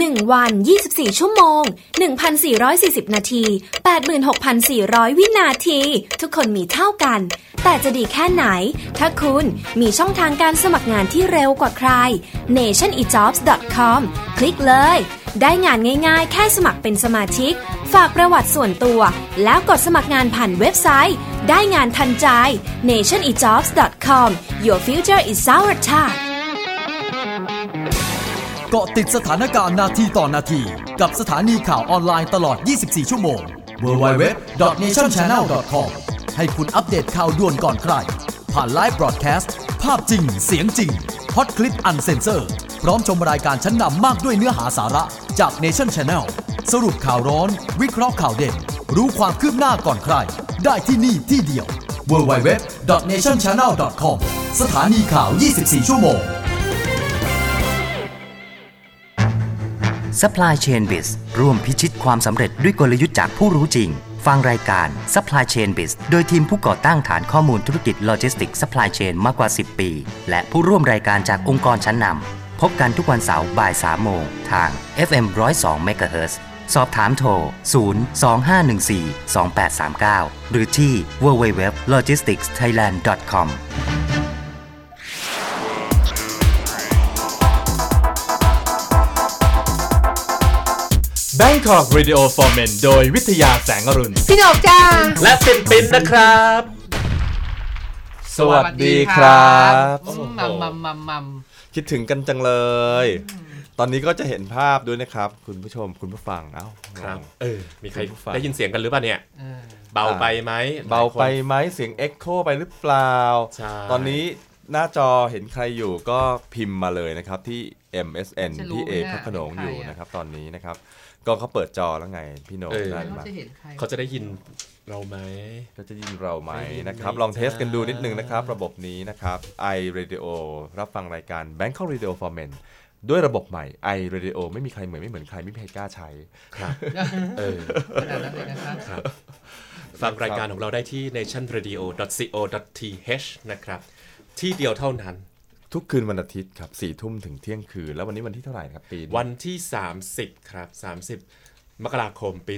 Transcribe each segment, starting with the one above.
1 วัน 24 ชั่วโมง 1,440 นาที 86,400 วินาที ทุกคนมีเท่ากัน แต่จะดีแค่ไหน ถ้าคุณมีช่องทางการสมัครงานที่เร็วกว่าใคร nationejobs.com คลิกเลย ได้งานง่ายๆ แค่สมัครเป็นสมาชิก ฝากประวัติส่วนตัว แล้วกดสมัครงานผ่านเว็บไซต์ ได้งานทันใจ nationejobs.com your future is our time เกาะติดสถานการณ์นาทีต่อนาที กับสถานีข่าวออนไลน์ตลอด 24 ชั่วโมง www.nationchannel.com ให้คุณอัปเดตข่าวด่วนก่อนใคร ผ่าน live broadcast ภาพจริง เสียงจริง hot clip uncensored พร้อมชมรายการชั้นนำมากด้วยเนื้อหาสาระจาก Nation Channel สรุปข่าวร้อน วิเคราะห์ข่าวเด่น รู้ความคืบหน้าก่อนใคร ได้ที่นี่ที่เดียว www.nationchannel.com สถานีข่าว 24 ชั่วโมง Supply Chain Biz ร่วมพิชิตความสำเร็จด้วยกลยุทธ์จากผู้รู้จริง ฟังรายการ Supply Chain Biz โดยทีมผู้ก่อตั้งฐานข้อมูลธุรกิจ Logistics Supply Chain มากกว่า 10 ปี และผู้ร่วมรายการจากองค์กรชั้นนำพบกันทุกวันเสาร์บ่าย3โมงทาง FM 102 MHz สอบถามโทร 025142839 หรือที่ www.logisticsthailand.com Bangkok Radio for Men โดยวิทยาแสงอรุณ พี่หนกจ้า และปินปินนะครับ สวัสดีครับมัมมัมมัมมัมคิดถึงกันจังเลย ตอนนี้ก็จะเห็นภาพด้วยนะครับ คุณผู้ชมคุณผู้ฟังเอ้า ครับ เออ มีใครผู้ฟัง ได้ยินเสียงกันหรือเปล่าเนี่ย เออเบาไปไหมเบาไปหลยคนไหมเสียงเอ็กโคไปหรือเปล่า ใช่ตอนนี้หน้าจอเห็นใครอยู่ก็พิมพ์มาเลยนะครับที่ MSN จะรู้ที่ไหมเอน่ะพระโขนงเป็นใครอยู่อะนะครับตอนนี้นะครับ ก็เขาเปิดจอแล้วไงพี่โหนงเออได้เขามาจะเห็นใครเขาจะได้ยินเราไหม ก็จะยินเราไหมได้ยินนะครับไหมลองเทสกันดูจ้านินิดนึงนะครับ ระบบนี้นะครับ i radio รับฟังรายการ Bangkok Radio for Men ด้วยระบบใหม่ i radio ไม่มีใครเหมือนไม่เหมือนใครไม่มีใครกล้าใช้ครับเออ ขนาดนั้นเลยนะครับครับ ฟังรายการของเราได้ที่ nationradio.co.th นะครับ ที่เดียวเท่านั้น ทุกคืนวันอาทิตย์ครับสี่ทุ่มถึงเที่ยงคืน แล้ววันนี้วันที่เท่าไหร่ครับปีนี้วันที่ 30 ครับ 30 มกราคมปี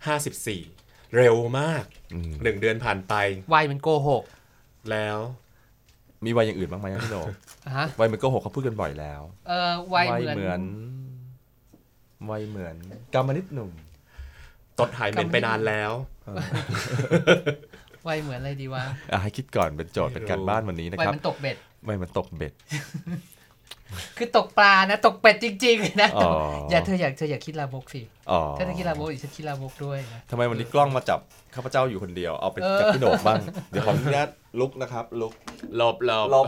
2554 เร็วมากหนึ่งเดือนผ่านไปวัยมันโกหก แล้วมีวัยอย่างอื่นบ้างไหมครับพี่โหนงฮะวัยมันโก็หกเขาพูดกันบ่อยแล้ว เออวัยวัยเหเหมืมืออนนวัยเหมือนกามนิดหนุ่มตดหายเหม็นไปนานแล้ววัยเหมือนอะไรดีวะอะให้คิดก่อนเป็นโจทย์เป็นการบ้านวันนี้นะวัยครับมันตกเบ็ด วัยมันตกเบ็ด คือตกปลานะ ตกเป็ดจริงๆนะอ๋ออย่าเธออยากเธออยากคิดลามกสิอ๋อถ้าเธอคิดลามกอีกฉันคิดลามกด้วยนะทำไมวันนี้กล้องมาจับข้าพเจ้าอยู่คนเดียวเอาไปเออจับพี่โหนกบ้าง เดี๋ยวขออนุญาตลุกนะครับ ลุกหลบหลบหลบ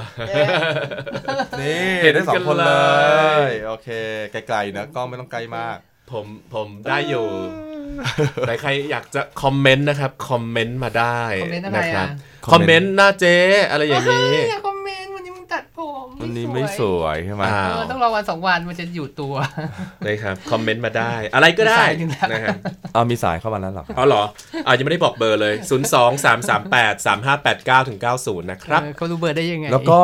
นี่เห็นได้สองคนกันเลเลยยโอเค ไกลๆนะกล้องไม่ต้องไกลมาก ผมผมได้อยู่แต่ใครอยากจะคอมเมนต์นะครับ คอมเมนต์มาได้คอมเมนต์อะไรครัอะบคอมเมนต์หน้าเจ๊อะไรอย่างนี้ วันนี้ไม่สวยใช่ไหมอ่าเออต้องรอวันสองวันมันจะอยู่ตัวนะครับ คอมเมนต์มาได้ อะไรก็ได้สายหนึ่งแล้วนะครับเอามีสายเข้ามาแล้วเหรออ๋อเหรออ่ายังไม่ได้บอกเบอร์เลย 0 2 3 3 8 3 5 8 9ถึง90 นะครับเออเขารู้เบอร์ได้ยังไง แล้วก็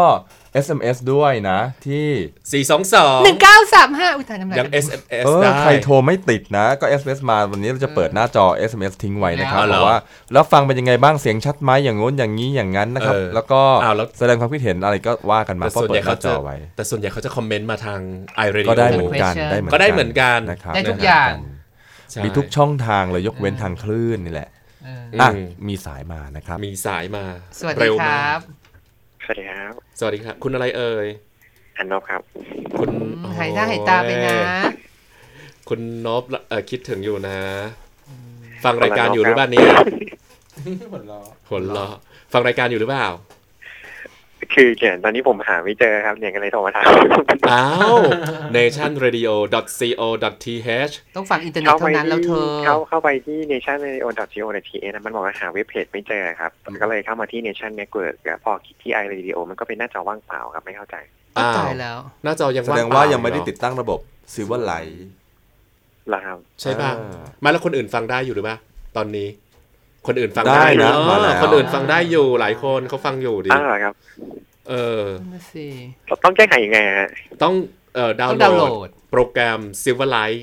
SMS ด้วยนะที่ 422หนึ่งเก้าสามห้าอุ้ยตายน้ำลายยังกระเด็น SMS เออได้ใครโทรไม่ติดนะ ก็ SMS มาวันนี้เราจะเปิดหน้าจอ SMS ทิ้งไว้นะครับอ๋อเหรบออกว่าแล้วฟังเป็นยังไงบ้างเสียงชัดไหมอย่างงู้นอย่างนี้อย่างนั้นนะครับเออแล้วก็อ้าวแล้วแสดงความคิดเห็นอะไรก็ว่ากันมาแต่เพราะส่วนเปิใหญ่ดหเขาน้าจจะอไว้ แต่ส่วนใหญ่เขาจะคอมเมนต์มาทาง i radio ก็ได้เหมือนกัน question ได้เหมือนก็ได้เหมือนกันนะครับได้ทุกอย่างใช่มีทุกช่องทางเลยยกเว้นทางคลื่นนี่แหละเอออะอืมมีสายมานะครับ มีสายมาสวัสดีเร็วคมารักบส วัสดีครับ สวัสดีครับ คุณอะไรเอ่ย อันนบครับ คุณอืมหายหน้าหายตาไปนะ คุณนบเอ่อคิดถึงอยู่นะ ฟังรายการอยู่หรือเปล่าเนี่ยผลล้อฟังรายการอยู่หรือเปล่า คือเขียนตอนนี้ผมหาไม่เจอครับเนี่ยก็เลยโทรมาถามอ้าว nationradio.co.th ต้องฟังอินเทอร์เน็ตเข้าไปเท่านั้นแล้วเธที่อเข้าเข้าไปที่ nationradio.co.th นะมันบอกว่าหาเว็บเพจไม่เจอครับ ก็เลยเข้ามาที่ nation network แล้วพอคลิกที่ i radio มันก็เป็นหน้าจอว่างเปล่าครับไม่เข้าใจอ้าวอ้าวตายแล้ว หน้าจอยังแสว่างดงเปล่ว่ายังไม่ได้เหรอติดตั้งระบบ Silver Light เหรอครับใช่ป่ะอ่าไมาแล้วคนอื่นฟังได้อยู่หรือเปล่าตอนนี้ คนอื่นฟังได้นะเออมาแล้วคนอื่นฟังได้อยู่หลายคนเขาฟังอยู่ดิอ้าวเหรอครับ เออนั่นนะสิเราต้องแก้ไขยังไงฮะต้องเอ่อดาวต้องน์ดาวน์โหโหลลดดโปรแกรม Silverlight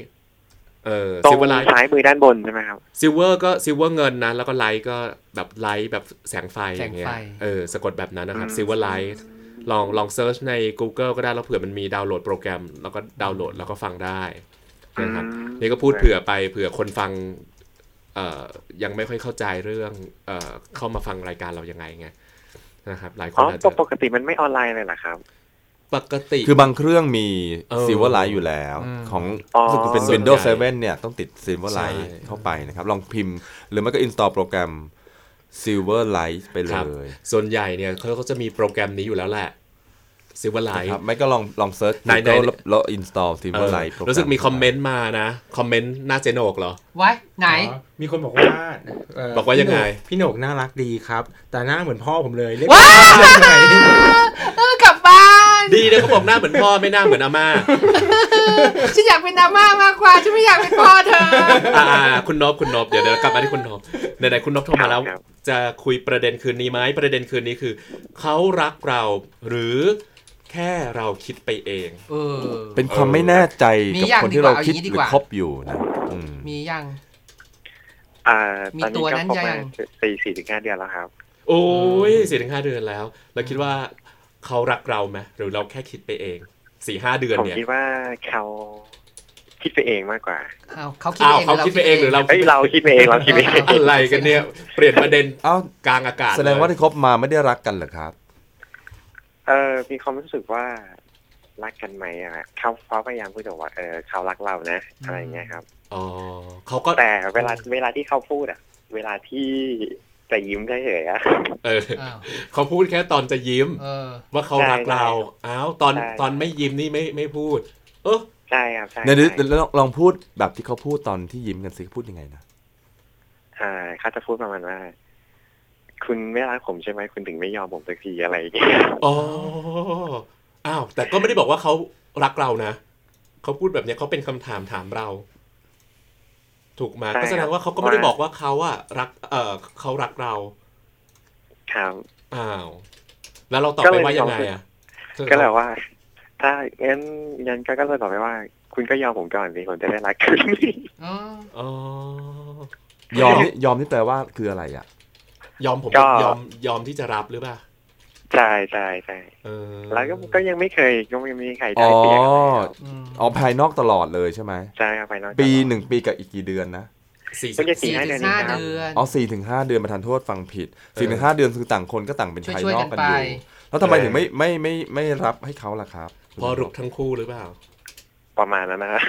เอ่อตรง Silverlight ซ้ายมือด้านบนใช่ไหมครับ Silver ก็ Silver เงินนะ แล้วก็ Light ก็แบบ light แบบแสงไฟอย่างเงี้ยแสงไฟเออสะกดแบบนั้นนะครับอืม Silverlight ลองลอง search ใน Google ก็ได้แล้วเผื่อมันมีดาวน์โหลดโปรแกรม แล้วก็ดาวน์โหลดแล้วก็ฟังได้นะครับอืมนี่ก็พูดเผื่อไปเผื่อคนฟังเอ่อ ยังไม่ค่อยเข้าใจเรื่องเอ่อเข้ามาฟังรายการเรายังไงไงนะครับ หลายคอ๋นออาจจะปกติมันไม่ออนไลน์เลยเหรอครับปกติ คือบางเครื่องมีเออ Silverlight อยู่แล้วอืมของอ๋อรู้สึกจะเป็นส่วน Windows ใหญ่7เนี่ย ต้องติด Silverlight ใช่เข้าไปนะครับ ลองพิมพ์ หรือไม่ก็ install โปรแกรม Silverlight ไปเลครับยส่วนใหญ่เนี่ยเขาก็จะมีโปรแกรมนี้อยู่แล้วแหละ Silverlight นะครับไม่ก็ลองลองเซิร์ชไหนๆ Google แล้วแล้ว install เออ Silverlight โปรแกรรู้สึกมีคอมเมนต์มานะ คอมเมนต์หน้าเจโนกเหรอไว้ไหนอ๋อมีคนบอกว่าเบอกว่ายังไงพี่โหนกพี่โหนกน่ารักดีครับ แต่หน้าเหมือนพ่อผมเลยเรียกว้าวยังไงเออกลับบ้านดีนะเขาบอกหน้าเหมือนพ่อไม่หน้าเหมือนอาม่าฉันอยากเป็นดราม่ามากกว่าฉันไม่อยากเป็นพ่อเธออ่าๆคุณนบคุณนบเดี๋ยวเดี๋ยวกลับมาที่คุณนบไหนๆคุณนบโทรมาแล้วครับจะคุยประเด็นคืนนี้ไหมประเด็นคืนนี้คือเขารักเราหรือ แค่เราคิดไปเอง เออ เป็นความไม่แน่ใจมีกับอย่างคนที่เราดีกว่าคิดเอาอย่างนี้ดีหรืกอว่าคบอยู่นะอืมมียัง อ่ามีตอนตันี้วก็นั้นครบยัมางสี่สี่ถึงห้าเดือนแล้วครับ โอ้ยสี่ถึงห้าเดือนแล้ว เราคิดว่าเขารักเราไหมหรือเราแค่คิดไปเองสี่ห้าเดือนผมเนี่ยคิดว่าเขาคิดไปเองมากกว่าอ้าวเขาคิดอ้าวเองเขาคิดไปเองหรือเราเอ้ยเราคิดไปเองเราคิดไปเองอะไรกันเนี่ย เปลี่ยนประเด็นเอ้ากลางอากาศ แสดงว่าเลยที่คบมาไม่ได้รักกันเหรอครับ เออมีความรู้สึกว่ารักกันไหมอะเขาเขาพยายามพูดบอกว่าเออเขารักเรานะอะไรอย่างเงี้ยครับอ๋อเขาก็แต่เวลาเวลาที่เขาพูดอะเวลาที่จะยิ้มเฉยๆอะเอออ้าวเขาพูดแค่ตอนจะยิ้มเออว่าเขารักเราอ้าวตอนใช่ตอนไม่ยิ้มนี่ไม่ไม่พูด เออใช่ครับใช่เดี๋ยวเดี๋ยวใช่เดี๋ยวลองลองพูดแบบที่เขาพูดตอนที่ยิ้มกันสิพูดยังไงนะอ่าเขาจะพูดประมาณว่า คุณไม่รักผมใช่ไหมคุณถึงไม่ยอมผมสักทีอะไรอย่างเงี้ยอ๋ออ้าวแต่ก็ไม่ได้บอกว่าเขารักเรานะเขาพูดแบบเนี้ยเขาเป็นคำถามถามเรา ถูกไหมก็แสดงว่าเขาก็ไม่ได้บอกว่าเขาอะรัก เออเขารักเรา ครับอ้าว แล้วเราตอบก็ไปเลยว่ายังไงอะก็เลยว่า ถ้างั้นงั้นก็ก็เลยบอกไปว่า คุณก็ยอมผมก่อนสิผมจะได้รักคุณอ๋ออ๋อยอมนี่ยอมนี่แปลว่าคืออะไรอะ ยอมผมก็ยอมยอมที่จะรับหรือเปล่าใช่ใช่ใช่เออแล้วก็ก็ยังไม่เคยก็ไม่มีใครอ๋ได้อเสียกับใครครับอืมอ๋อภายนอกตลอดเลยใช่ไหมใช่ครับไปนอกปีหนึ่งปีกับอีกกี่เดือนนะสี่ก็สิบจะสี่สี่ห้าถึเดือนงห้านี้ครับเดือนอ๋อสี่ถึงห้าเดือนประทานโทษฟังผิดสี่ถึงห้าเดือนคือต่างคนก็ต่างเป็นช่วยภายช่วยนอกักนกันไปอยู่แล้วทำไมถึงไม่ไม่ไม่ไม่รับให้เขาล่ะครับพอรุกทั้งคู่หรือเปล่า ประมาณนั้นนะครับ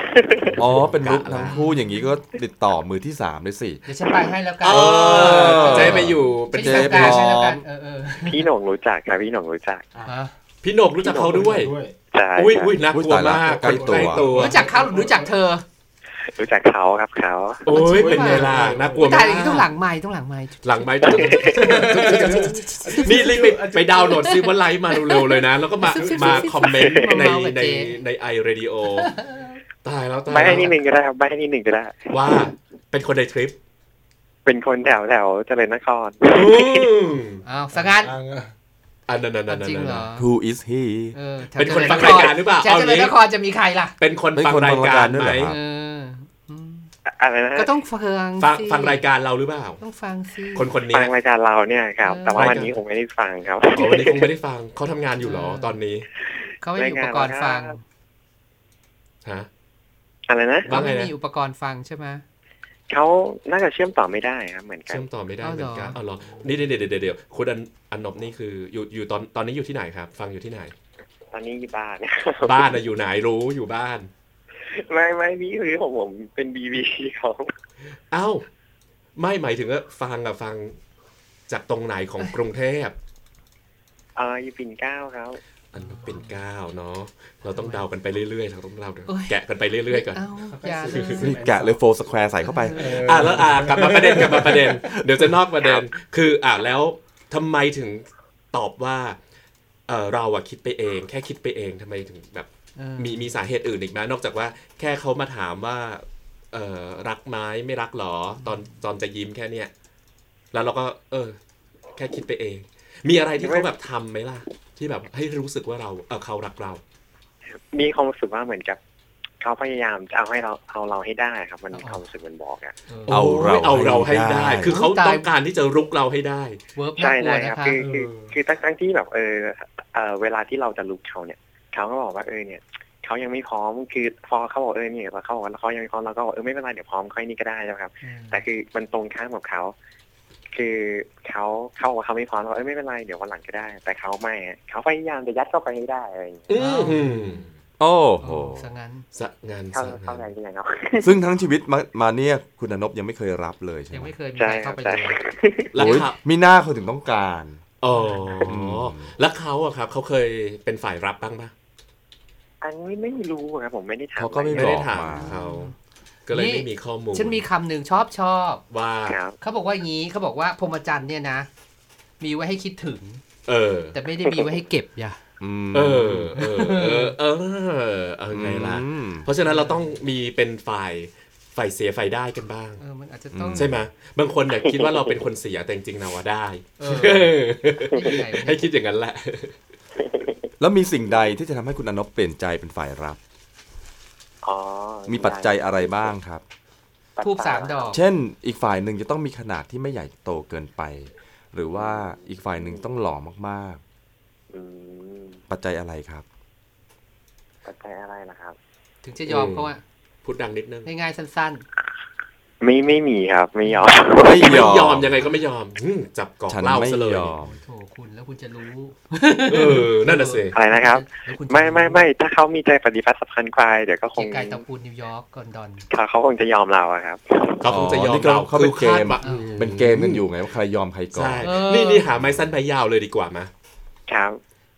อ๋อ เป็นลุกกะละทั้งคู่อย่างนี้ก็ติดต่อมือที่สามเลยสิ เดี๋ยวฉันไปให้แล้วกัเออจะให้ไปอยู่ เป็นฉันเจ๊จัดการพร้อมให้แล้วกันเออเออพี่หน่งรู้จักครับพี่หน่งรู้จักฮะพี่โหนกรู้จักเขาด้วย ใช่ อุ้ยใช่อุ้ยน่ากลัวมากใกล้ตัวตัวรู้จักเขาหรือรู้จักเธอ รู้จักเขาครับเขาโอ้ยเป็นไงล่ะน่ากลัวตามายกอย่างนี้ต้องหลังไม้ต้องหลังไม้หลังไม้นี่รีบไปไปดาวน์โหลดซิวไลท์มาเร็วๆเลยนะ แล้วก็มามาคอมเมนต์ในในในไอเรดิโอตายแล้วตายใบแล้วให้นิดหนึ่งก็ได้ครับใบให้นิดหนึ่งก็ได้ ว่าเป็นคนในทริป เป็นคนแถวแถวเจริญนครอืมอ้าวสังงานอันนั้นนั่นนั่นจริงเหรอ Who is he เออแถวเป็นคนจญฟังรายการหรือเปล่าแถวเอาเจอย่างริญนี้นครจะมีใครล่ะ เป็นคนเป็นฟังคนรายฟังรายกาการรด้วยไหม อะไรนะก็ต้องฟังฟังสิฟังรายการเราหรือเปล่าต้องฟังสิคนคนนี้ฟังรายการเราเนี่ยครับเออแต่ว่าวันนี้ผมไม่ได้ฟังครับอ๋อวันนี้คงไม่ได้ฟังเขาทำงานอยู่เหรอตอนนี้เขาไม่มีอุปกรณ์ฟังฮะอะไรนะว่าเขาไงไม่นะมีอุปกรณ์ฟังใช่ไหมเขาน่าจะเชื่อมต่อไม่ได้ครับเหมือนกันเชื่อมต่อไม่ได้เอาเหเหรมืออนกันเอาเหรอนี่เดี๋ยวเดี๋ยวเดี๋ยวเดี๋ยวคุณอันอันนบนี่คืออยู่อยู่ตอนตอนนี้อยู่ที่ไหนครับ ฟังอยู่ที่ไหน ตอนนี้อยู่บ้านบ้านนะอยู่ไหนรู้อยู่บ้าน ไม่ไม่พี่คือผมผมเป็นบีบีของเอ้า ไม่หมายถึงว่าฟังอะฟังจากตรงไหนของกรุงเทพอ่าอยู่ปิ่นเกล้าครับอันนบเป็นเก้าเนาะเราต้องเดากันไปเรื่อยๆเราต้องเดาโอ้ยแกะกันไปเรื่อยๆก่อนเอ้าอย่าเลยนี่แกะเลยโฟสแควร์ใส่เข้าไป อะแล้วอะกลับมาประเด็นกลับมาประเด็น เดี๋ยวจะนอกประเด็น คืออะแล้วทำไมถึงตอบว่าเออเราอะคิดไปเอง แค่คิดไปเองทำไมถึงแบบเออ มีมีสาเหตุอื่นอีกไหมนอกจากว่าแค่เขามาถามว่า เออรักไหม้ไม่รักหรอ ตอนตอนจะยิ้มแค่เนี้ยแล้วเราก็ เออ แค่คิดไปเอง มีอะไรที่เขาแบบทำไหมล่ะ ที่แบบให้รู้สึกว่าเราเออเขารักเรา มีความรู้สึกว่าเหมือนกับเขาพยายามจะเอาให้เราเอาเราให้ได้ครับ มันอ๋อความรู้สึกมันบอกอะเออเอาเราเอาเราให้ให้ได้ได้ คือเขาตายต้องการที่จะรุกเราให้ได้เวิร์บใช่น่ากลัวใช่นะครับคือคือเออคือตั้งทั้งที่แบบเออเออเวลาที่เราจะลุกเขาเนี่ย เขาก็บอกว่าเออเนี่ยเขายังไม่พร้อมคือพอเขาบอกเออเนี่ยเขาบอกว่าเขายังไม่พร้อมเราก็บอกเออไม่เป็นไรเดี๋ยวพร้อมค่อยนี่ก็ได้นะครับ แต่คือมันตรงข้ามกับเขา คือเขาเขาบอกว่าเขาไม่พร้อมเราเออไม่เป็นไรเดี๋ยววันหลังก็ได้ แต่เขาไม่อะเขาพยายามจะยัดเข้าไปให้ได้อะไรอย่างเงี้ยอืมโอ้โหโอ้ซะงั้นสะงานเข้าสะเข้างานใจหรือยังเนาะซึ่งทั้งชีวิตมามาเนี่ยคุณอนบยังไม่เคยรับเลยใช่ยังไหมไม่เคยมีใช่ใครครัเข้าบไปใช่เลยแล้วโอ้ยเขามีหน้าเขาถึงต้องการอ๋ออมแล้วเขาอะครับเขาเคยเป็นฝ่ายรับบ้างปะ อันนี้ไม่รู้ครับผมไม่ได้ถามเขาก็ไม่ไม่บได้อกถามมาเขาก็เลยไม่มีข้อมูลฉันมีคำหนึ่งชอบชอบว่าครับเขาบอกว่าอย่างนี้เขาบอกว่าพรหมจรรย์เนี่ยนะ มีไว้ให้คิดถึง เออ แต่ไม่ได้มีไว้ให้เก็บอย่าอืมเออเออ เออ เออเอาไงล่ะอืมเพราะฉะนั้นเราต้องมีเป็นฝ่ายฝ่ายเสียฝ่ายได้กันบ้างเออมันอาจจะต้องอืมใช่ไหมบางคนเนี่ยคิดว่าเราเป็นคนเสียแต่จริงๆนะว่าได้เออไม่มีไหนไม่ได้ให้คิดอย่างนั้นแหละ แล้วมีสิ่งใดที่จะทำให้คุณอนบเปลี่ยนใจเป็นฝ่ายรับอ๋อมีปัจจัยอะไรบ้างครับทูบสามดอก เช่น อีกฝ่ายหนึ่งจะต้องมีขนาดที่ไม่ใหญ่โตเกินไป หรือว่าอีกฝ่ายหนึ่งต้องหล่อมากอืมๆปัจจัยอะไรครับ ปัจจัยอะไรล่ะครับ ถึงจะยอมเขาอะพูดดังนิดนึง ง่ายๆสั้น ไม่ไม่มีครับ ไม่ยอมไม่ไม่ยอมยอมยังไงก็ไม่ยอมอืมจับกอกฉันเหล่าไม่ซะเลยยอมๆโถคุณแล้วคุณจะรู้เออนั่นน่ะสิอะไรนะครับแล้วคุณจะไม่ไม่ไม่ถ้าเขามีใจปฏิบัติสำคัญกว่าเดี๋ยวก็คเกียงร์ไก่เตาปูนนิวยอร์กกอนดอนเขาเขาคงจะยอมเราอะครับเขาคงจะยออ๋อนี่มก็เราเขาเป็นคือคาดเกมว่าเป็นเกมกันอยู่ไงว่าใครยอมใครก่อนใช่เออนี่นี่หาไม้สั้นไม้ยาวเลยดีกว่ามาครับ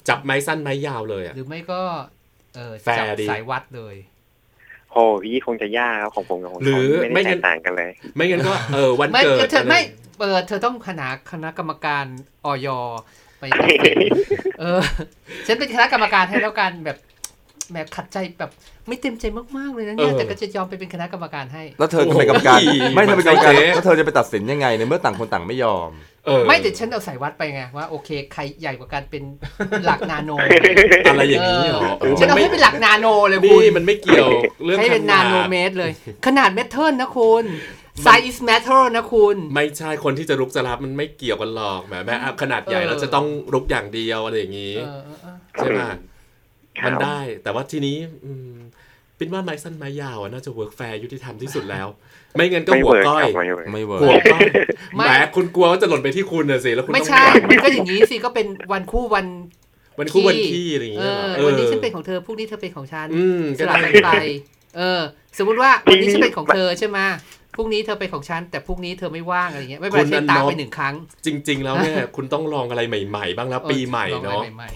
จับไม้สั้นไม้ยาวเลยอะหรือไม่ก็เออแฟร์จับดีสายวัดเลย โหพี่คงจะยากครับของผมกับของหรือเขาไม่ไม่งั้ได้นแตกต่างกันเลย ไม่งั้นก็เออวันไม่เกิดเธอไม่อะไรเออเธอต้องคณะคณะกรรมการออยไปเออฉันเป็นคณะกรรมการให้แล้วกันแบบ แบบขัดใจแบบไม่เต็มใจมากๆเลยนะเนี่ยแต่ก็จะยอมไปเป็นคณะกรรมการให้ แล้วเธอจะเป็นกรรมการโอ้ยไม่เธอเป็นกรรมการมันใช่เจ๊แล้วเธอจะไปตัดสินยังไงในเมื่อต่างคนต่างไม่ยอมเออไม่แต่ฉันเอาสายวัดไปไงว่าโอเคใครใหญ่กว่ากันเป็นหลักนาโนอะไรอย่างนี้เหรอเออฉันเอาให้เป็นหลักนาโนเลยคุนี่ณมันไม่เกี่ยวเรื่องให้เป็นขนาโนเมตรเลย ขนาดเมทัลนะคุณ size is matter นะคุณ ไม่ใช่คนที่จะรุกจะรับมันไม่เกี่ยวกันหรอกแหมแม้ขนาดใหญ่เออเราจะต้องรุกอย่างเดียวอะไรอย่างนี้เออเออเออใช่ไหมครับ มันได้ แต่ว่าทีนี้อืมปินว่าไม้สั้นไม้ยาวอะน่าจะเวิร์กแฟร์ยุติธรรมที่สุดแล้ว ไม่งั้นก็ไม่หัวเวิร์กก้อคยรับไม่เวิร์กไม่เวิร์หัวกก้อยแหมคุณกลัวว่าจะหล่นไปที่คุณน่ะสิแล้วคุณไม่ต้องใช่มันก็อย่างนี้สิก็เป็นวันคู่วันวันคู่วันขี้อะไรอย่างเอเงี้ยอเหรอวันนี้ฉันเป็นของเธอพรุ่งนี้เธอเป็นของฉันอืมสก็ลับได้กันไปเออ สมมุติว่าวันนี้ฉันเป็นของเธอใช่ไหมพรุ่งนี้เธอเป็นของฉันแต่พรุ่งนี้เธอไม่ว่างอะไรเงี้ยไม่เป็นไรฉันตามไปหนึ่งครั้ง จริง ๆ แล้วเนี่ยคุณต้องลองอะไรใหม่ ๆ บ้างแล้วปีใหม่ลองอะไรใหม่เนาะ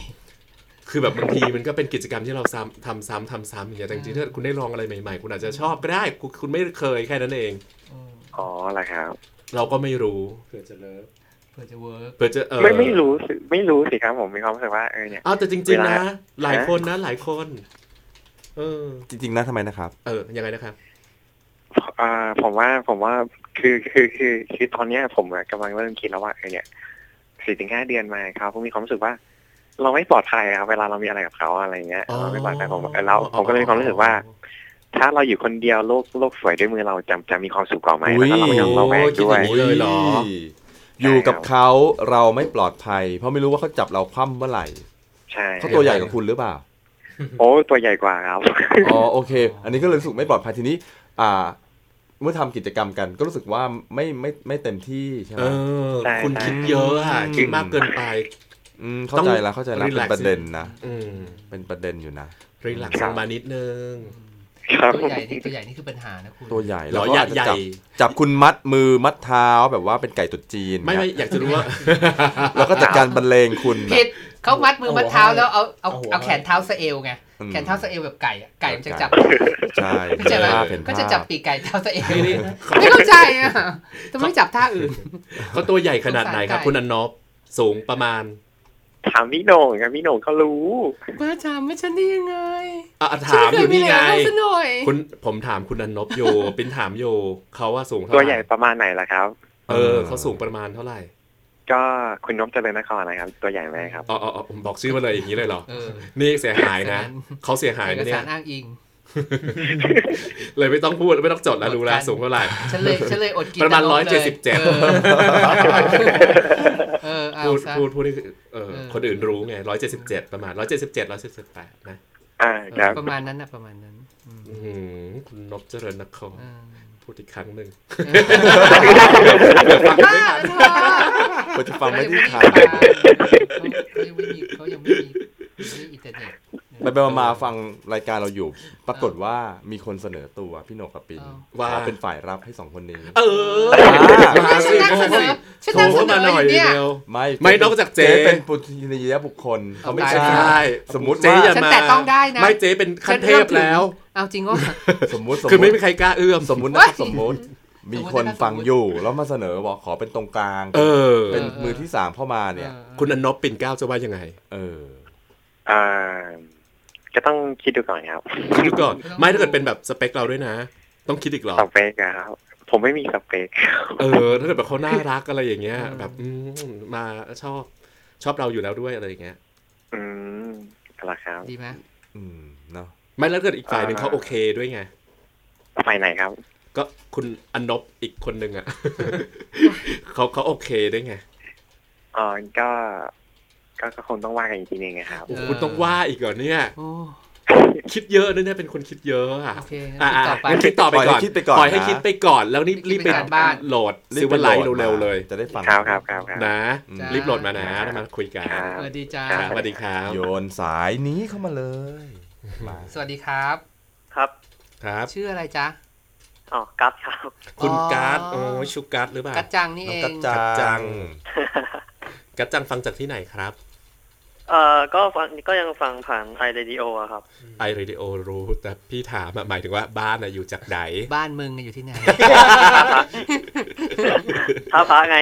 คือแบบบางทีมันก็เป็นกิจกรรมที่เราซ้ำทำซ้ำทำซ้ำอย่างเงี้ยแต่จริงๆถ้าคุณได้ลองอะไรใหม่ๆ คุณอาจจะชอบก็ได้ คุณคุณไม่เคยแค่นั้นเองๆอืมอ๋อเหรอครับ เราก็ไม่รู้เผื่อจะ loveเผื่อจะ work เพื่อจะเออไม่ไม่รู้สิไม่รู้สิครับผมมีความรู้สึกว่าเออเนี่ยอ้าวแต่จริงๆเวนะลาหลายคนนะหลายคน เออ จริง ๆ นะทำไมนะครับ เออยังไงนะครับอ่าผมว่าผมว่าคือคือคือคือตอนเนี้ยผมอะกำลังเริ่มคิดแล้วว่าเออเนี่ยสี่ถึงห้าเดือนมาครับผมมีความรู้สึกว่า เราไม่ปลอดภัยครับเวลาเรามีอะไรกับเขาอะไรเงี้ยอ๋อเราไม่ปลอดภัยผมเออแล้วผมก็เลยมีความรู้สึกว่า ถ้าเราอยู่คนเดียวโลกโลกสวยด้วยมือเราจะจะมีความสุขกว่าไหมแล้วก็เราไม่ต้องระแวงคิดด้อวยย่างนี้เลยเหรอ อยู่กับเขาเราไม่ปลอดภัย เพราะไม่รู้ว่าเขาจับเราคว่ำเมื่อไหร่ใช่เขาตัวใหญ่กว่าคุณหรือเปล่าโอ้ตัวใหญ่กว่าครับอ๋อโอเค อันนี้ก็เลยรู้สึกไม่ปลอดภัยทีนี้ อ่า เมื่อทำกิจกรรมกัน ก็รู้สึกว่าไม่ไม่ไม่เต็มที่ใช่ไหเอมอใช่คุณใช่คิดเยอะอะคิดมากเกินไปอืม เข้าใจแล้วเข้าใจแล้วต้องเป็น relax ประเด็นนะอืมเป็นประเด็นอยู่นะรีแลกซ์ลงมานิดนึงครับตัวใหญ่นี่ตัวใหญ่นี่คือปัญหานะคุณตัวใหญ่หรแล้วอก็ใหญ่อาจจะใหญ่จับจับคุณมัดมือมัดเท้าแบบว่าเป็นไก่ตุดจีนไม่ไม่อยากจะรู้ว่า แล้วก็จัดการบรรเลงคุณผิดเขามัดมือมัดเท้าแล้วเอาเอาเอาหัวเอาแขนเท้าสะเอวไงอืมแขนเท้าสะเอวแบบไก่อะไก่มันจะจับใช่เข้าใจไหมภาพเห็นก็ภาจะจับพปีกไก่เท้าสะเอวนี่นี่ไม่เข้าใจอะทำไมไม่จับท่าอื่นเขาตัวใหญ่ขนาดไหนครับสงสารไก่คุณอนนบสูงประมาณ ถามพี่โหน่งครับพี่โหน่งเขารู้มาถามไม่ฉันได้ยังไงอะถามอยู่นี่ไงฉัเคยมีอะไรกับเขาซะหน่อยคุณผมถามคุณอนนบอยู่ปินถามอยู่เขาว่าสูงเท่าตัวไหใหญ่ร่ประมาณไหนล่ะครับ เออเขาสูงประมาณเท่าไหร่ ก็คุณนพเจริญนครนะครับ ตัวใหญ่ไหมครับอ๋ออ๋ออ๋อผมบอกชื่อมาเลยอย่างนี้เลยเหรอเออนี่เสียหายนะเอกสารเขาเสียหายเอกนะเนี่สายรอ้างอิงเลยไม่ต้องพูดไม่ต้องจดแล้วรู้แล้วสูงเท่าไหร่ฉันเลยฉันเลยอดกินประมาณนร้อยลเจ็ดสิบเจ็ดออเออเอา พูดซะพูดพูดให้เออเออคนอื่นรู้ไงร้อยเจ็ดสิบเจ็ดประมาณร้อยเจ็ดสิบเจ็ดร้อยเจ็ดสิบแปดนะอ่าครับประมาณนั้นนะประมาณนั้นอืมอื้อหือคุณนพเจริญนครเออพูดอีกครั้งหนึ่งบ้าแล้วเธอควรจะฟังไม่ได้ทันเขายังไม่มีเขายังไม่มีไม่มีอินเทอร์เน็ต ไปไปมาๆฟังรายการเราอยู่ ปรากฏว่ามีคนเสนอตัวพี่โหนกกับปินอ้าวว่าขอเป็นฝ่ายรับให้สองคนนี้ เออมาสิฉันโทรนำเสนสิอฉันโทรนำเสเข้านมาอหน่อยอยู่เนี่ยเร็วไม่ไม่นอกจากเจ๊เป็นปุถุชนียบุคคลเขาไม่เอาใช่ตายใช่สมมุติเจ๊ว่าอย่าฉันมาแตะต้องได้นะไม่เจ๊เป็นขั้นเทพแล้ว เอาจริงว่าสมมุติสมคือมุไม่ติมีใครกล้าเอื้อมสมมุตินะครับเว้ยสมมุติมีสมมุติคนนะครับฟังสมมุติอยู่แล้วมาเสนอบอกขอเป็นตรงกลาง เออ เป็นมือที่สามเข้ามาเนี่ย คุณอนนบปิ่นเกล้าจะว่ายังไง เอออ่า ก็ต้องคิดดูก่อนครับคิดดูก่อน ไม่ถ้าเกิดเป็นแบบสเปคเราด้วยนะ ต้องคิดอีกเหรอสเปกอะครับผมไม่มีสเปกครับเออถ้าเกิดแบบเขาน่ารักอะไรอย่างเงี้ย แบบอืมมาชอบชอบเราอยู่แล้วด้วยอะไรอย่างเงี้ย อืมอะไรครับ ดีไหมอืมเนาะไม่แล้วเกิดอีกฝ่ายหนึ่งอ่าเขาโอเคด้วยไงไฟไหนครับ ก็คุณอนนบอีกคนหนึ่งอะเขาเขาโอเคด้วยไงอ๋อก็ ก็ก็คงต้องว่ากันอีกทีหนึงนะครับโอ้คุณต้องว่าอีกเหรอเนี่ยโอ้คิดเยอะนะเนี่ยเป็นคนคิดเยอะอะโอเคอะงั้นอะต่อไปงั้นคิดต่อไปก่อนปล่อยให้คิดไปก่อนปล่อยให้นะคิดไปก่อนแล้วนี่รีบไปคิดไปการบ้านโหลดรีซิบวไปไลท์โหลดเร็วๆเลย จะได้ฟังครับครับครับครับนะจ้ารีบโหลดมานะแล้วมาคุยกันครับเออดีจ้าครับสวัสดีครับโยนสายนี้เข้ามาเลยมาสวัสดีครับ ครับครับ ชื่ออะไรจ๊ะอ๋อกัสครับ คุณอ๋อการ์ดโอ้ยชูการ์ดหรือเปล่ากัจจังนี่น้อเองกัจงจักัจจังง กัจจังฟังจากที่ไหนครับ เอ่อ ก็ฟังก็ยังฟังผ่านไอเรดิโออะครับไอเรดิโอรู้ แต่พี่ถามอะหมายถึงว่าบ้านอะอยู่จากไหน บ้านมึงอยู่ที่ไหน ท่าพระไง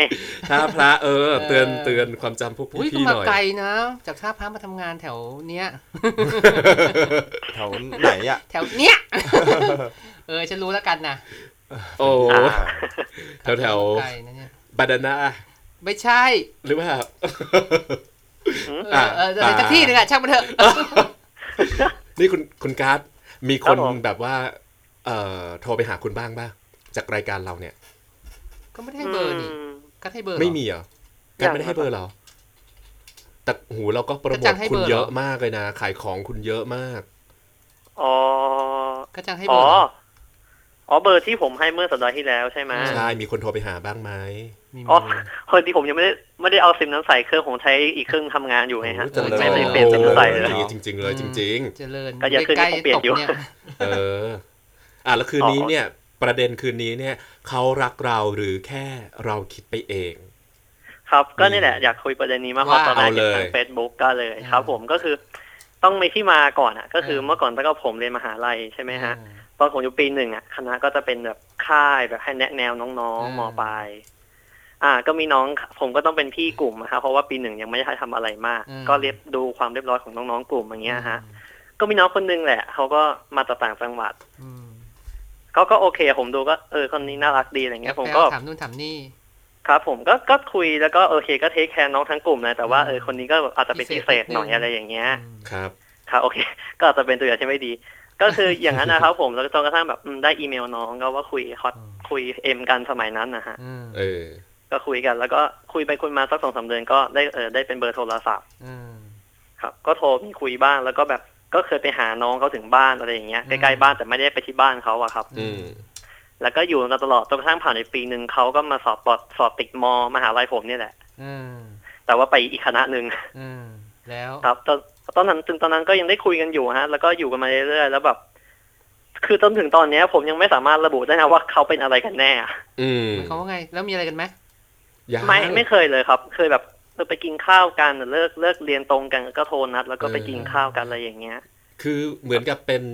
ถ้าพระเออ เตือนเออเตือนความจำพวกอุ้ยก็พี่ๆมาหน่อย ไกลนะ จากท่าพระมาทำงานแถวเนี้ย แถวไหนอะ แถวเนี้ย เออ ฉันรู้แล้วกันนะโอ้อ่าแถวแถวไกลนะเนี่ย บาดาน่า ไม่ใช่ หรือว่าเออเออเออสักที่หนึงอะช่างมันเถอะ นี่คุณคุณการ์ดมีคนครับผมแบบว่า เอ่อโทรไปหาคุณบ้างป่ะจากรายการเราเนี่ย ก็ไม่ได้ให้เบอร์นี่มก็ให้เบอร์เหรอไม่มีเหรอการไม่ได้ให้เบอร์เหรอแต่หูเราก็โปรกระโมจัทงให้คุณเบอร์เหรอเยอะมากเลยนะ ขายของคุณเยอะมาก อ๋อก็จังให้เบอ๋ออร์เหร ออ๋อเบอร์ที่ผมให้เมื่อสัปดาห์ที่แล้วใช่ไหมใช่มีคนโทรไปหาบ้างไหมไมีอ๋อเลยคนที่ผมยังไม่ได้ไม่ได้เอาซิมนั้นใส่เครื่องผมใช้อีกเครื่องทำงานอยู่ไงฮะโอ้โหไม่ได้เจริญเปลี่ยนซิมใส่เลยจริงๆจริงๆเลย จริงเจริญก็อย่าขึ้นใกล้ต้องเปลี่ยๆตนกอยู่เนี่ยๆเออ อะแล้วคืนนี้เนี่ย ประเด็นคืนนี้เนี่ยเขารักเราหรือแค่เราคิดไปเอง ครับก็นี่แหละอยากคุยประเด็นนี้มากเพราะว่าตอนแรกเอาเลยเห็นทางเฟซบุ๊กก็เลยครับ ผมก็คือต้องมีที่มาก่อนอะ ก็คือเออเมื่อก่อนตอนก็ผมเรียนมหาลัยใช่ไหมฮะ ตอนผมอยู่ปีหนึ่งอะคณะก็จะเป็นแบบค่ายแบบให้แนะแนวน้องอ่าๆมปลายอ่า ก็มีน้องผมก็ต้องเป็นพี่กลุ่มอะครับเพราะว่าปีหนึ่งยังไม่ได้ทำอะไรมาก ก็เรียบดูความเรียบร้อยของน้องๆกลุ่มอย่างเงี้ยฮะ ก็มีน้องคนนึงแหละเขาก็มาจากต่างจังหวัดอืมเขาก็โอเค ผมดูก็เออคนนี้น่ารักดีอะไรเงี้ย ผมก็ถามนู่นถามนี่ครับ ผมก็ก็คุยแล้วก็โอเคก็ take care น้องทั้งกลุ่มเลยแต่ว่าเออคนนี้ก็อาจจะเป็นพิพิเศเศษษหน่อยนิดนึงอะไรอย่างเงี้ยครับครับโอเค ก็อาจจะเป็นตัวอย่างที่ไม่ดี ก็คืออย่างนั้นนะครับผมแล้วจนกระทั่งแบบอืมได้อีเมลน้องก็ว่าคุยฮอตคุยเอ็มกันสมัยนั้นนะฮะอืมเออ ก็คุยกัน แล้วก็คุยไปคุยมาสักสองสามเดือนก็ได้เออได้เป็นเบอร์โทรศัพท์อืมครับ ก็โทรมีคุยบ้างแล้วก็แบบก็เคยไปหาน้องเขาถึงบ้านอะไรอย่างเงี้ยอืมใกล้ๆบ้านแต่ไม่ได้ไปที่บ้านเขาอะครับ อืมแล้วก็อยู่มาตลอดจนกระทั่งผ่านไปปีหนึ่งเขาก็มาสอบปอดสอบติดมมหาลัยผมเนี่ยแหละอืมแต่ว่าไปอีกคณะหนึ่งอืมแล้วครับ ตอนตอนนั้นถึงตอนนั้นก็ยังได้คุยกันอยู่ฮะ แล้วก็อยู่กันมาเรื่อยๆแล้วแบบ คือจนถึงตอนเนี้ย ผมยังไม่สามารถระบุได้นะว่าเขาเป็นอะไรกันแน่อะอืมเขาว่าไง แล้วมีอะไรกันไหมยังไม่ไม่เคยเลยครับ เคยแบบเออไปกินข้าวกันเลิกเลิกเรียนตรงกันก็โทรนัด แล้วก็ไปกินข้าวกันอะไรอย่างเงี้ย คือเหมือนกับเป็น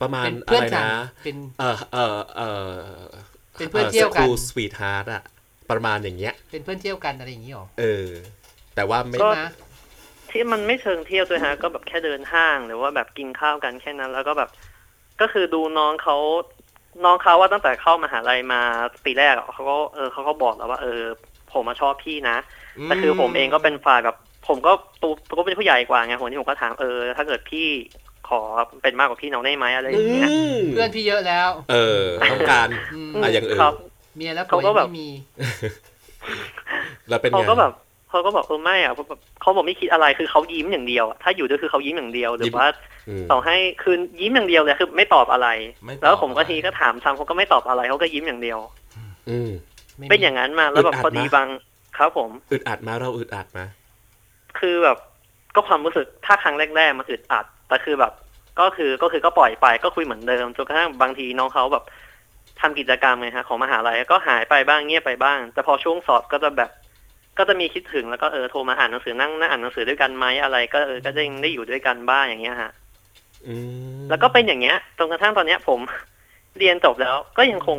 ประมาณเป็นอะเพื่อนไรกันนะ เป็นเออเออเออเป็นเพื่อนเที่ยวกัน sweetheart อะประมาณอย่างเงี้ย เป็นเพื่อนเที่ยวกันอะไรอย่างนี้หรอ เออ แต่ว่าไม่ก็นะ ที่มันไม่เชิงเที่ยวด้วยฮะ ก็แบบแค่เดินห้างหรือว่าแบบกินข้าวกันแค่นั้น แล้วก็แบบ ก็คือดูน้องเขาน้องเขาว่าตั้งแต่เข้ามหาลัยมาปีแรกอะเขาก็เออเขาก็บอกแล้วว่า เออ ผมมาชอบพี่นะแต่คือผมเองก็เป็นฝ่ายแบบ ผมก็ตัวก็เป็นผู้ใหญ่กว่าไงผมที่ผมก็ถามเออ ถ้าเกิดพี่ขอเป็นมากกว่าพี่น้องได้ไหมอะไรอย่างเงี้ยเพื่อนพี่เยอะแล้ว เออต้องการอืมอะอย่างอื่นครับเมียแล้วเขาก็แบบไม่มีแล้วเป็นเขาไงก็แบบ เขาก็บอกเออไม่อะแบบเขาบอกไม่คิดอะไรคือเขายิ้มอย่างเดียวอะถ้าอยู่ด้วยคือเขายิ้มอย่างเดียวหรือว่าอืมต่อให้คือยิ้มอย่างเดียวเลยคือไม่ตอบอะไรไม่ตอบแล้วผมก็ทีก็ถามซ้ำเขาก็ไม่ตอบอะไรเขาก็ยิ้มอย่างเดียว อืมไม่มีเป็นอย่างนั้นมาแล้วแบบอึดอัดพอดีไหมบางครับผมอึดอัดมาเราอึดอัดมาคือแบบก็ความรู้สึกถ้าครั้งแรกๆมันอึดอัดแต่คือแบบ ก็คือก็คือก็ปล่อยไปก็คุยเหมือนเดิมจนกระทั่งบางทีน้องเขาแบบทำกิจกรรมไงฮะของมหาลัยก็หายไปบ้างเงียบไปบ้าง แต่พอช่วงสอบก็จะแบบ ก็จะมีคิดถึงแล้วก็เออโทรมาอ่านหนังสือนั่งนั่งอ่านหนังสือด้วยกันไหมอะไร ก็เออก็จะยังได้อยู่ด้วยกันบ้างอย่างเงี้ยฮะอืมแล้วก็เป็นอย่างเงี้ยจนกระทั่งตอนเนี้ย ผมเรียนจบแล้ว ก็ยังคง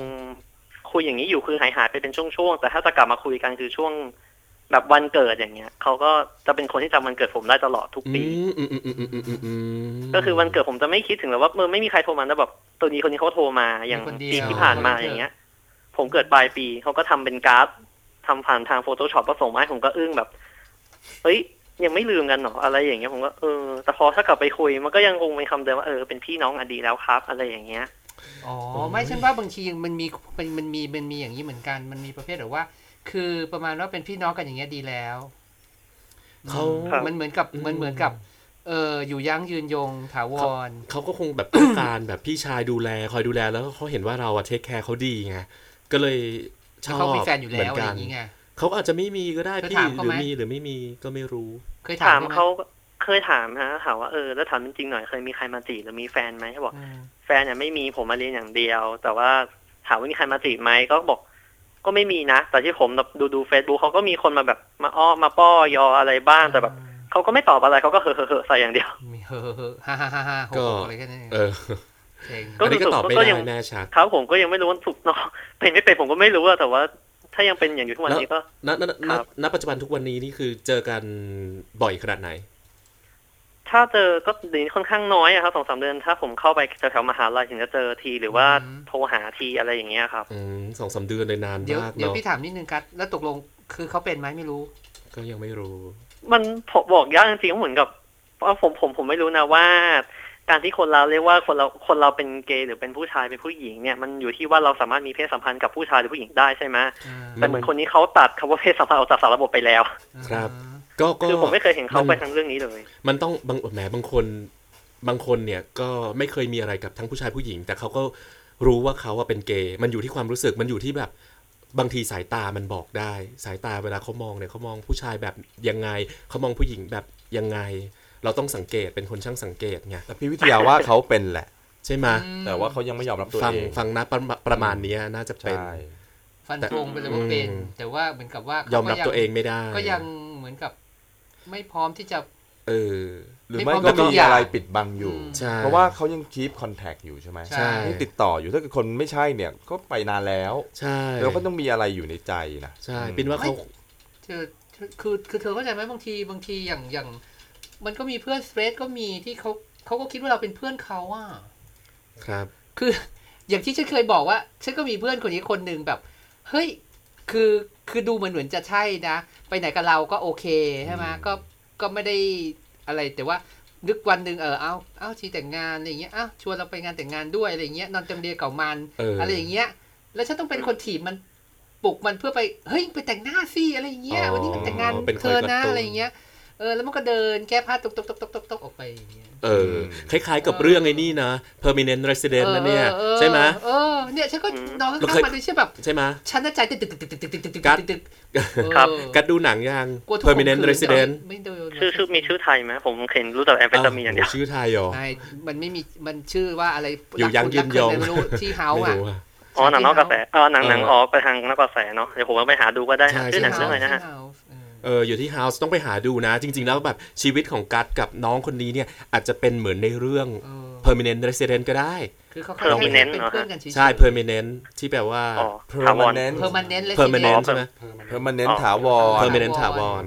คุยอย่างนี้อยู่คือหายหายๆไปเป็นช่วงๆแต่ถ้าจะกลับมาคุยกันคือช่วงแบบวันเกิดอย่างเงี้ยเขาก็จะเป็นคนที่จำวันเกิดผมได้ตลอดทุกอืปีมอืมอืมอืมอืมอืมอืมก็คือวันเกิดผมจะไม่คิดถึงเลยว่าเมื่อไม่มีใครโทรมาแล้วแบบตัวนี้คนนี้เขาโทรมาอย่างคนเดียวปีที่ผ่านมาอย่างเงี้ย ผมเกิดปลายปีเขาก็ทำเป็นการ์ด ทำผ่านทาง Photoshop ก็ส่งมาให้ผมก็อึ้งแบบ เฮ้ย ยังไม่ลืมกันเหรออะไรอย่างเงี้ยผมก็เออแต่พอถ้ากลับไปคุย มันก็ยังคงเป็นคำเดิมว่าเออเป็นพี่น้องอดีแล้วครับ อะไรอย่างเงี้ยอ๋อไม่ฉันว่าบางทีมันมีมันมันมีมันมีอย่างนี้เหมือนกัน มันมีประเภทแบบว่า คือประมาณว่าเป็นพี่น้องกันอย่างเงี้ยดีแล้วเขาครับมันเหมือนกับอืมมันเหมือนกับเอออยู่ยั้งยืนยงถาวรเขาก็คงแบบต้องการแบบพี่ชายดูแลคอยดูแลแล้วเขาเห็นว่าเราอะเทคแคร์เขาดีไงก็เลย ชแล้วอบเขามีแฟนอยู่แล้วเหมือะนไรกัอนย่างงี้ไงเขาอาจจะไม่มีก็ได้เคยพี่ถามหเขารือไหมมีหรือไม่มีก็ไม่รู้ เคยถาถามมไหเขาเคยถามฮะถามว่าเออแล้วถามจริงๆหน่อยเคยมีใครมาจีบหรือมีแฟนไหมเขาบอกอืมแฟนเนี่ยไม่มีผมมาเรียนอย่างเดียว แต่ว่าถามว่ามีใครมาจีบไหมก็บอกก็ไม่มีนะ แต่ที่ผมดูดูเฟซบุ๊กเขาก็มีคนมาแบบมาอ้อมาป้อยออะไรบ้างแต่แบบเขาก็ไม่ตอบอะไรเขาก็เฮ่อเฮ่อเฮ่อใส่อย่างเดียวมีเฮ้อเฮ้อเฮ้อฮ่าฮ่าฮ่าฮ่าโหก็อะไรกันเนี่ยเออเจ๋งก็ อันนี้ก็ตอบไม่ก็ได้ยังแน่ชัดครับผมก็ยังไม่รู้ว่าถูกเนาะเป็นไม่เป็นผมก็ไม่รู้อะแต่ว่า ถ้ายังเป็นอย่างอยู่ทุกวันนี้ก็ณณณครัณบณปัจจุบันทุกวันนี้นี่คือเจอกันบ่อยขนาดไหน ถ้าเจอก็เดี๋ยวนี้ค่อนข้างน้อยอะครับสองสามเดือนถ้าผมเข้าไปแถวๆมหาลัยถึงจะเจอทีหรือว่าโทรหาทีอะไรอย่างเงี้ยครับอืมสองสามเดือนเลยนานเดี๋ยวมากเดี๋ยวเนาะพี่ถามนิดนึงครับแล้วตกลงคือเขาเป็นไหมไม่รู้ ก็ยังไม่รู้ มันผมบอกยากจริงๆเหมือนกับเพราะผมผมผมไม่รู้นะว่า การที่คนเราเรียกว่าคนเราคนเราเป็นเกย์หรือเป็นผู้ชายเป็นผู้หญิงเนี่ยมันอยู่ที่ว่าเราสามารถมีเพศสัมพันธ์กับผู้ชายหรือผู้หญิงได้ใช่ไหมแต่เหมือนคนนี้เขาตัดคำว่าเพศสัมพันธ์ออกจากสารระบบไปแล้ว ครับก็ก็คือผมไม่เคยเห็นเขาไปทางเรื่องนี้เลย มันต้องบางแหมบางคนบางคนเนี่ยก็ไม่เคยมีอะไรกับทั้งผู้ชายผู้หญิง แต่เขาก็รู้ว่าเขาว่าเป็นเกย์มันอยู่ที่ความรู้สึกมันอยู่ที่แบบบางทีสายตามันบอกได้ สายตาเวลาเขามองเนี่ยเขามองผู้ชายแบบยังไงเขามองผู้หญิงแบบยังไง เราต้องสังเกตเป็นคนช่างสังเกตไงแต่พี่วิทยาว่าเขาเป็นแหละ ใช่ไหมแต่ว่าเขายังไม่ยอมรับตัวฟังเองฟังนะประมาประมาณเนี้ยน่าจะเป็น ใช่ ฟันธงไปเลยว่าเป็น อืม แต่ว่าเหมือนกับว่าเขายอมรับก็ตัวเองไม่ได้ก็ยังเหมือนกับ ไม่พร้อมที่จะ เออ หรือไม่ไม่พร้อมก็ทุมีกอย่างอะไรปิดบังอยู่ อืมใช่ เพราะว่าเขายังคีปคอนแทคอยู่ใช่ไหมใช่ยังติดต่ออยู่ถ้าเกิดคนไม่ใช่เนี่ยก็ไปนานแล้ว ใช่แล้วก็ต้องมีอะไรอยู่ในใจนะ ใช่อืมเป็นว่าเขา เธอคือคือเธอเข้าใจไหมบางทีบางทีอย่างอย่าง มันก็มีเพื่อนสเตรทก็มีที่เขาเขาก็คิดว่าเราเป็นเพื่อนเขาอะครับ คือ อย่างที่ฉันเคยบอกว่าฉันก็มีเพื่อนคนนี้คนหนึ่งแบบ เฮ้ย คือคือดูเหมือนเหมือนจะใช่นะ ไปไหนกับเราก็โอเคใช่ไหมก็ก็ไม่ได้อะไรแต่ว่านึกวันหนึ่งเออเอาเอาทีแต่งงานอะไรอย่างเงี้ยอ้าวชวนเราไปงานแต่งงานด้วยอะไรอย่างเงี้ยนอนเต็มเดียเก่ามันเออออะไรอย่างเงี้ย แล้วฉันต้องเป็นคนถีบมันปลุกมันเพื่อไปเฮ้ยไปแต่งหน้าสิอะไรอย่างเงี้ยวันนี้มันแต่งงานเป็นคเธอยอกระนะตุ้นอะไรอย่างเงี้ย เออแล้วมันก็เดินแก้ผ้าตกตกตกตกตกตกออกไปอย่างเงี้ยเออคล้ายๆกับเรื่องไอ้นี่นะ permanent resident นะเนี่ยออออใช่ไหมเออเนี่ยฉันก็อืมนอนเราข้าเคงยๆมันเลยใช่แบบใช่ไหมฉันน่ะใจตึกตึกตึกตึกตึกตึกตึกตึกกัดตึกตึกครับเออกัดดูหนังยังกลัวถูกข่ม permanent ขืน resident ไม่โดนชื่อชื่อมีชื่อไทยไหมผมเห็นรู้แต่แอมเฟตามีนอย่างเดียวโชื่อไทยเหรอไม่มันไม่มีมันชื่อว่าอะไรอยู่ยังยืนยงรักใครไม่รู้ที่เฮาไม่อะรู้อะอ๋อหนังนอกกระแสเออหนังหนังเออออกไปทางนอกกระแสเนาะเดี๋ยวผมเอาไปหาดูก็ได้ใช่ชื่อหนังใช่เรื่องอะไรนะฮะที่ House เออเอออยู่ที่ House ต้องไปหาดูนะ จริง ๆ แล้วแบบชีวิตของกัดกับน้องคนนี้เนี่ย อาจจะเป็นเหมือนในเรื่องเออ permanent resident ก็ได้ คือเขา Permanent เป็นเหรอฮะเพื่อนกันเฉยๆใช่ permanent ที่แปลว่าอ๋อถาวร permanent permanent resident permanent ใช่ไหม permanent อ๋อถาวร permanent ถาวร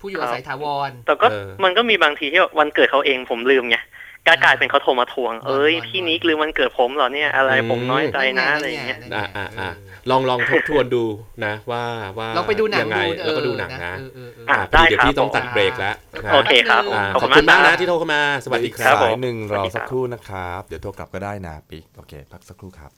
ผู้อยู่อาศัยถาวร แต่ก็เออมันก็มีบางทีที่วันเกิดเขาเองผมลืมไงกลายเป็นเขาโทรมาทวง เอ้ยพี่นิกลืมวันเกิดผมเหรอเนี่ยอะไรผมน้อยใจนะอะไรอย่างเงี้ยอ่าอ่าอ่า ลองลองทบทวนดูนะ ว่าว่าลองไปดูหนังยังไงดูแล้วก็ดูหนังนะเออเออเอออะพอดีได้เดี๋ยวครับพี่ต้องผมตัดเบรกแล้วนะโอเคครับอ่าขอบขอบคุคุณณมากมากครันะบที่โทรเข้ามาสวัสดีคครัรับบผมสายหนึ่งรอสักครู่นะครับ เดี๋ยวโทรกลับก็ได้นะปิ๊กโอเค พักสักครู่ครับ